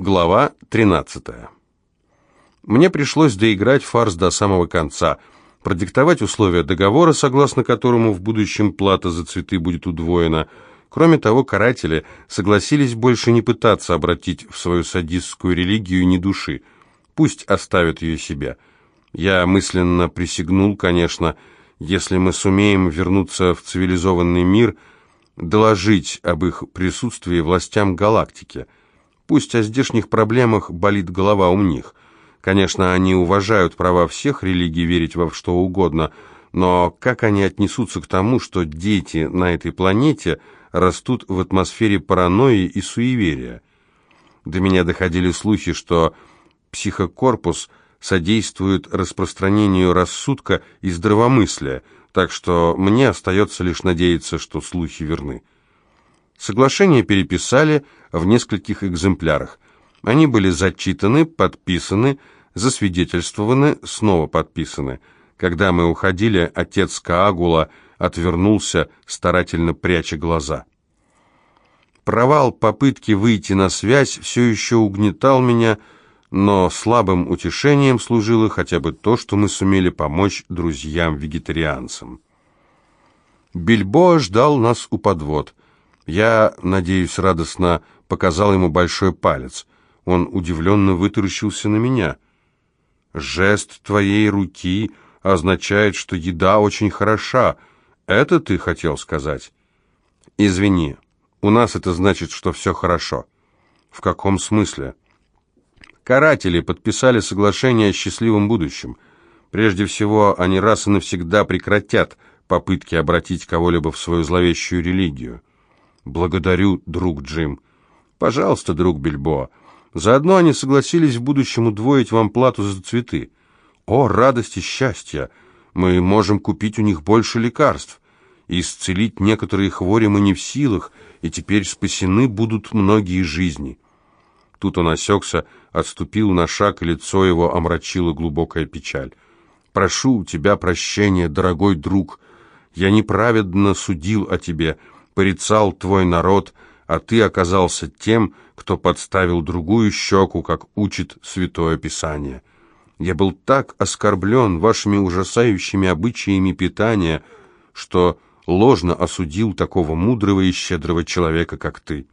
Глава 13. Мне пришлось доиграть фарс до самого конца, продиктовать условия договора, согласно которому в будущем плата за цветы будет удвоена. Кроме того, каратели согласились больше не пытаться обратить в свою садистскую религию ни души. Пусть оставят ее себе. Я мысленно присягнул, конечно, если мы сумеем вернуться в цивилизованный мир, доложить об их присутствии властям галактики – Пусть о здешних проблемах болит голова у них. Конечно, они уважают права всех религий верить во что угодно, но как они отнесутся к тому, что дети на этой планете растут в атмосфере паранойи и суеверия? До меня доходили слухи, что психокорпус содействует распространению рассудка и здравомыслия, так что мне остается лишь надеяться, что слухи верны. Соглашение переписали в нескольких экземплярах. Они были зачитаны, подписаны, засвидетельствованы, снова подписаны. Когда мы уходили, отец Каагула отвернулся, старательно пряча глаза. Провал попытки выйти на связь все еще угнетал меня, но слабым утешением служило хотя бы то, что мы сумели помочь друзьям-вегетарианцам. Бильбо ждал нас у подвод. Я, надеюсь, радостно показал ему большой палец. Он удивленно вытаращился на меня. «Жест твоей руки означает, что еда очень хороша. Это ты хотел сказать?» «Извини, у нас это значит, что все хорошо». «В каком смысле?» «Каратели подписали соглашение о счастливом будущем. Прежде всего, они раз и навсегда прекратят попытки обратить кого-либо в свою зловещую религию». «Благодарю, друг Джим». «Пожалуйста, друг Бильбоа. Заодно они согласились в будущем удвоить вам плату за цветы. О, радость и счастье! Мы можем купить у них больше лекарств. Исцелить некоторые хвори мы не в силах, и теперь спасены будут многие жизни». Тут он осекся, отступил на шаг, и лицо его омрачила глубокая печаль. «Прошу у тебя прощения, дорогой друг. Я неправедно судил о тебе» порицал твой народ, а ты оказался тем, кто подставил другую щеку, как учит Святое Писание. Я был так оскорблен вашими ужасающими обычаями питания, что ложно осудил такого мудрого и щедрого человека, как ты».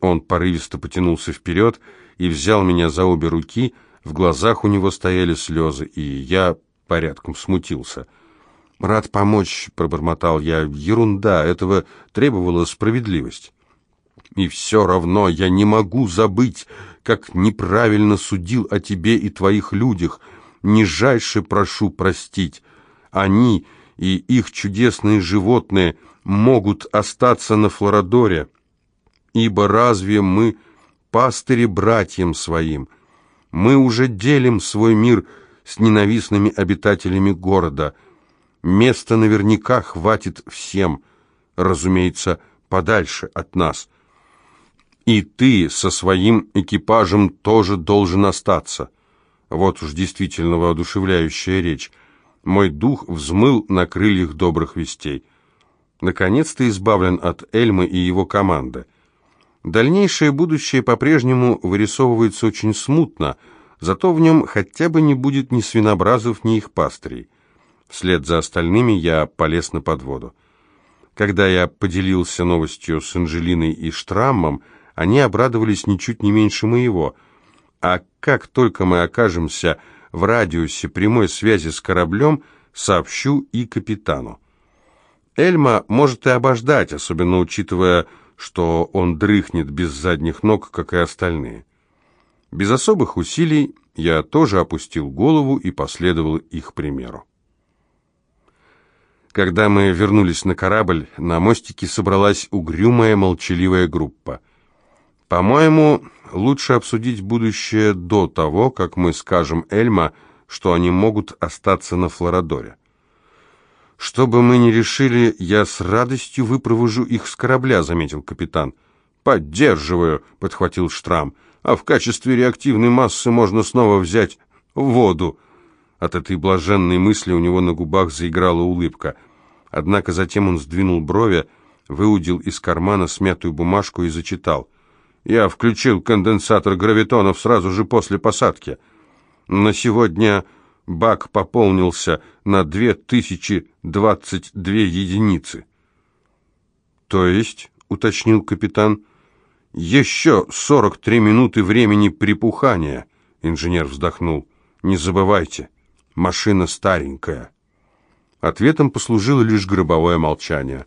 Он порывисто потянулся вперед и взял меня за обе руки, в глазах у него стояли слезы, и я порядком смутился – «Рад помочь», — пробормотал я. «Ерунда, этого требовала справедливость». «И все равно я не могу забыть, как неправильно судил о тебе и твоих людях. Нижайше прошу простить. Они и их чудесные животные могут остаться на Флорадоре, ибо разве мы пастыри братьям своим? Мы уже делим свой мир с ненавистными обитателями города». Места наверняка хватит всем, разумеется, подальше от нас. И ты со своим экипажем тоже должен остаться. Вот уж действительно воодушевляющая речь. Мой дух взмыл на крыльях добрых вестей. Наконец-то избавлен от Эльмы и его команды. Дальнейшее будущее по-прежнему вырисовывается очень смутно, зато в нем хотя бы не будет ни свинобразов, ни их пастырей. Вслед за остальными я полез на подводу. Когда я поделился новостью с Анжелиной и Штраммом, они обрадовались ничуть не меньше моего. А как только мы окажемся в радиусе прямой связи с кораблем, сообщу и капитану. Эльма может и обождать, особенно учитывая, что он дрыхнет без задних ног, как и остальные. Без особых усилий я тоже опустил голову и последовал их примеру. Когда мы вернулись на корабль, на мостике собралась угрюмая молчаливая группа. По-моему, лучше обсудить будущее до того, как мы скажем Эльма, что они могут остаться на Флорадоре. «Что бы мы ни решили, я с радостью выпровожу их с корабля», — заметил капитан. «Поддерживаю», — подхватил Штрам. «А в качестве реактивной массы можно снова взять воду». От этой блаженной мысли у него на губах заиграла улыбка. Однако затем он сдвинул брови, выудил из кармана смятую бумажку и зачитал. Я включил конденсатор гравитонов сразу же после посадки. На сегодня бак пополнился на 2022 единицы. То есть, уточнил капитан, еще 43 минуты времени припухания, инженер вздохнул. Не забывайте, машина старенькая. Ответом послужило лишь гробовое молчание.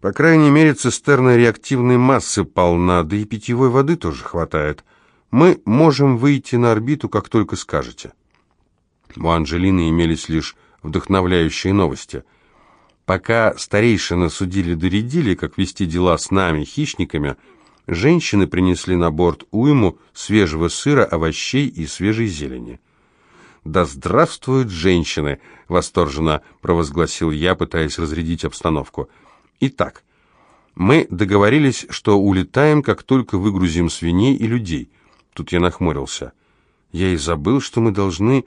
По крайней мере, цистерна реактивной массы полна, да и питьевой воды тоже хватает. Мы можем выйти на орбиту, как только скажете. У Анжелины имелись лишь вдохновляющие новости. Пока старейшины судили-доредили, как вести дела с нами, хищниками, женщины принесли на борт уйму свежего сыра, овощей и свежей зелени. «Да здравствуют женщины!» — восторженно провозгласил я, пытаясь разрядить обстановку. «Итак, мы договорились, что улетаем, как только выгрузим свиней и людей». Тут я нахмурился. Я и забыл, что мы должны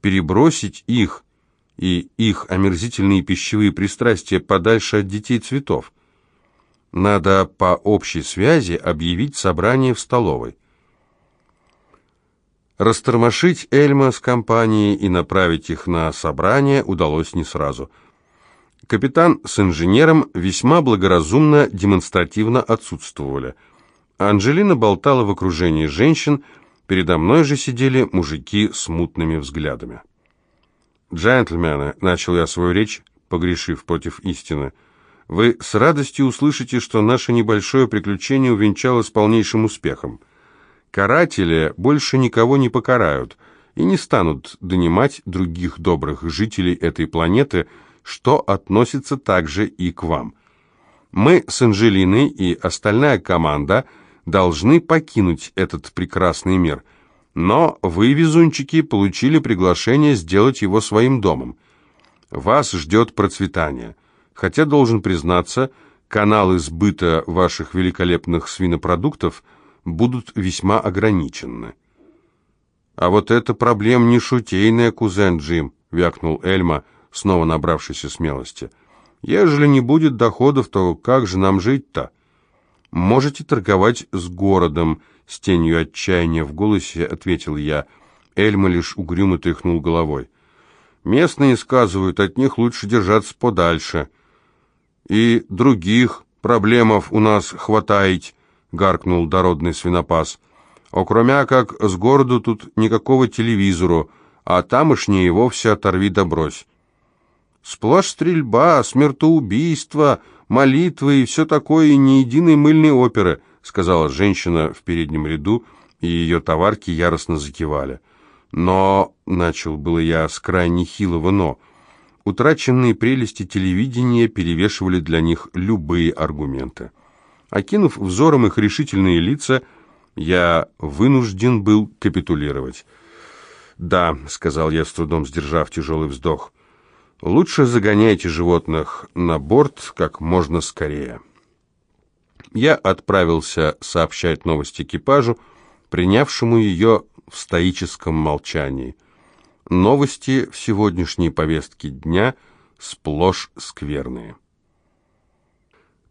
перебросить их и их омерзительные пищевые пристрастия подальше от детей цветов. Надо по общей связи объявить собрание в столовой. Растормошить Эльма с компанией и направить их на собрание удалось не сразу. Капитан с инженером весьма благоразумно демонстративно отсутствовали. Анжелина болтала в окружении женщин, передо мной же сидели мужики с мутными взглядами. «Джентльмены», — начал я свою речь, погрешив против истины, — «вы с радостью услышите, что наше небольшое приключение увенчалось полнейшим успехом». Каратели больше никого не покарают и не станут донимать других добрых жителей этой планеты, что относится также и к вам. Мы с Анжелиной и остальная команда должны покинуть этот прекрасный мир, но вы, везунчики, получили приглашение сделать его своим домом. Вас ждет процветание, хотя, должен признаться, каналы сбыта ваших великолепных свинопродуктов – будут весьма ограничены. «А вот это проблем не шутейная, кузен Джим», — вякнул Эльма, снова набравшийся смелости. «Ежели не будет доходов, то как же нам жить-то?» «Можете торговать с городом», — с тенью отчаяния в голосе ответил я. Эльма лишь угрюмо тряхнул головой. «Местные сказывают, от них лучше держаться подальше. И других проблемов у нас хватает», — гаркнул дородный свинопас. «Окромя как с городу тут никакого телевизору, а тамошнее и вовсе оторви да брось». «Сплошь стрельба, смертоубийство, молитвы и все такое, и ни единой мыльной оперы», — сказала женщина в переднем ряду, и ее товарки яростно закивали. «Но...» — начал было я с крайне хилого «но...» Утраченные прелести телевидения перевешивали для них любые аргументы. Окинув взором их решительные лица, я вынужден был капитулировать. «Да», — сказал я, с трудом сдержав тяжелый вздох, — «лучше загоняйте животных на борт как можно скорее». Я отправился сообщать новость экипажу, принявшему ее в стоическом молчании. Новости в сегодняшней повестке дня сплошь скверные.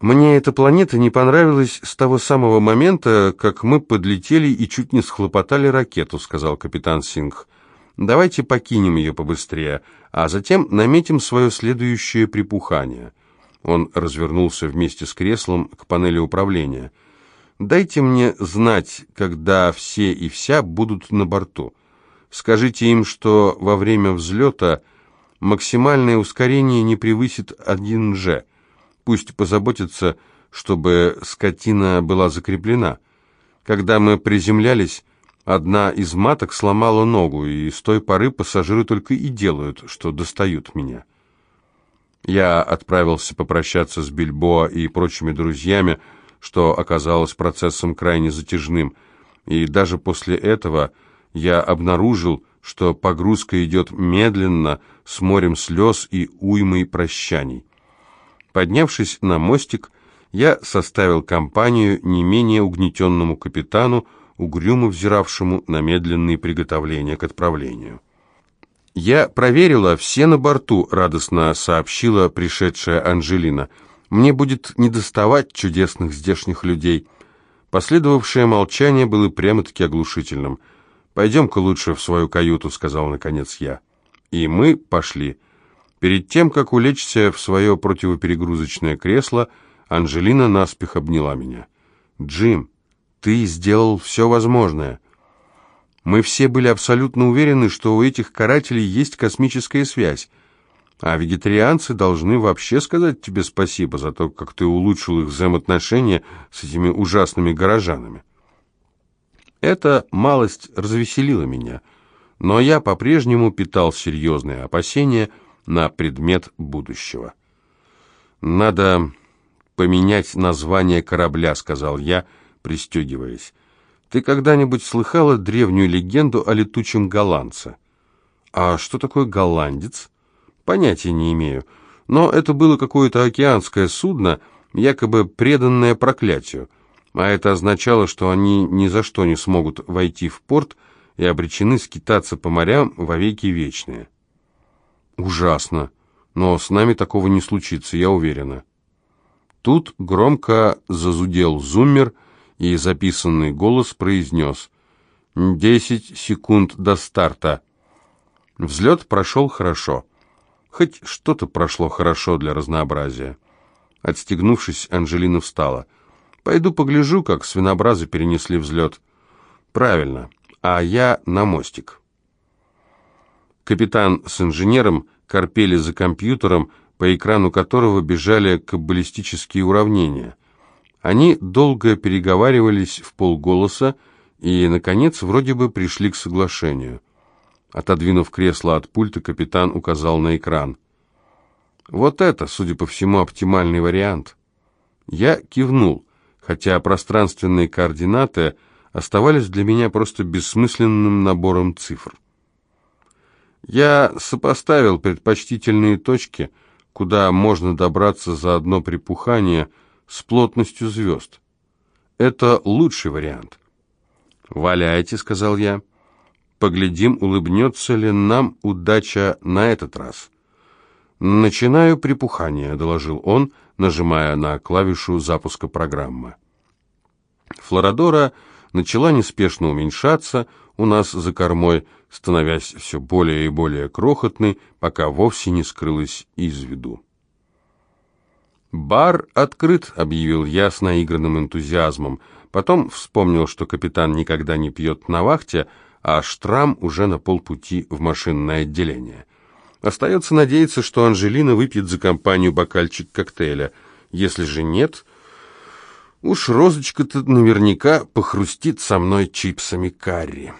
Мне эта планета не понравилась с того самого момента, как мы подлетели и чуть не схлопотали ракету, сказал капитан Сингх. Давайте покинем ее побыстрее, а затем наметим свое следующее припухание. Он развернулся вместе с креслом к панели управления. Дайте мне знать, когда все и вся будут на борту. Скажите им, что во время взлета максимальное ускорение не превысит 1G. Пусть позаботятся, чтобы скотина была закреплена. Когда мы приземлялись, одна из маток сломала ногу, и с той поры пассажиры только и делают, что достают меня. Я отправился попрощаться с Бильбоа и прочими друзьями, что оказалось процессом крайне затяжным, и даже после этого я обнаружил, что погрузка идет медленно, с морем слез и уймой прощаний. Поднявшись на мостик, я составил компанию не менее угнетенному капитану, угрюмо взиравшему на медленные приготовления к отправлению. «Я проверила, все на борту», — радостно сообщила пришедшая Анжелина. «Мне будет недоставать чудесных здешних людей. Последовавшее молчание было прямо-таки оглушительным. «Пойдем-ка лучше в свою каюту», — сказал наконец я. И мы пошли. Перед тем, как улечься в свое противоперегрузочное кресло, Анжелина наспех обняла меня. «Джим, ты сделал все возможное. Мы все были абсолютно уверены, что у этих карателей есть космическая связь. А вегетарианцы должны вообще сказать тебе спасибо за то, как ты улучшил их взаимоотношения с этими ужасными горожанами. Эта малость развеселила меня, но я по-прежнему питал серьезные опасения на предмет будущего. «Надо поменять название корабля», — сказал я, пристегиваясь. «Ты когда-нибудь слыхала древнюю легенду о летучем голландце?» «А что такое голландец?» Понятия не имею. Но это было какое-то океанское судно, якобы преданное проклятию. А это означало, что они ни за что не смогут войти в порт и обречены скитаться по морям во веки вечные. Ужасно. Но с нами такого не случится, я уверена. Тут громко зазудел зуммер, и записанный голос произнес «Десять секунд до старта». Взлет прошел хорошо. Хоть что-то прошло хорошо для разнообразия. Отстегнувшись, Анжелина встала. «Пойду погляжу, как свинобразы перенесли взлет». «Правильно. А я на мостик». Капитан с инженером корпели за компьютером, по экрану которого бежали каббалистические уравнения. Они долго переговаривались в полголоса и, наконец, вроде бы пришли к соглашению. Отодвинув кресло от пульта, капитан указал на экран. «Вот это, судя по всему, оптимальный вариант». Я кивнул, хотя пространственные координаты оставались для меня просто бессмысленным набором цифр. Я сопоставил предпочтительные точки, куда можно добраться за одно припухание с плотностью звезд. Это лучший вариант. «Валяйте», — сказал я. Поглядим, улыбнется ли нам удача на этот раз. «Начинаю припухание», — доложил он, нажимая на клавишу запуска программы. Флорадора начала неспешно уменьшаться у нас за кормой, становясь все более и более крохотной, пока вовсе не скрылась из виду. «Бар открыт», — объявил я с наигранным энтузиазмом. Потом вспомнил, что капитан никогда не пьет на вахте, а Штрам уже на полпути в машинное отделение. Остается надеяться, что Анжелина выпьет за компанию бокальчик коктейля. Если же нет, уж розочка-то наверняка похрустит со мной чипсами карри».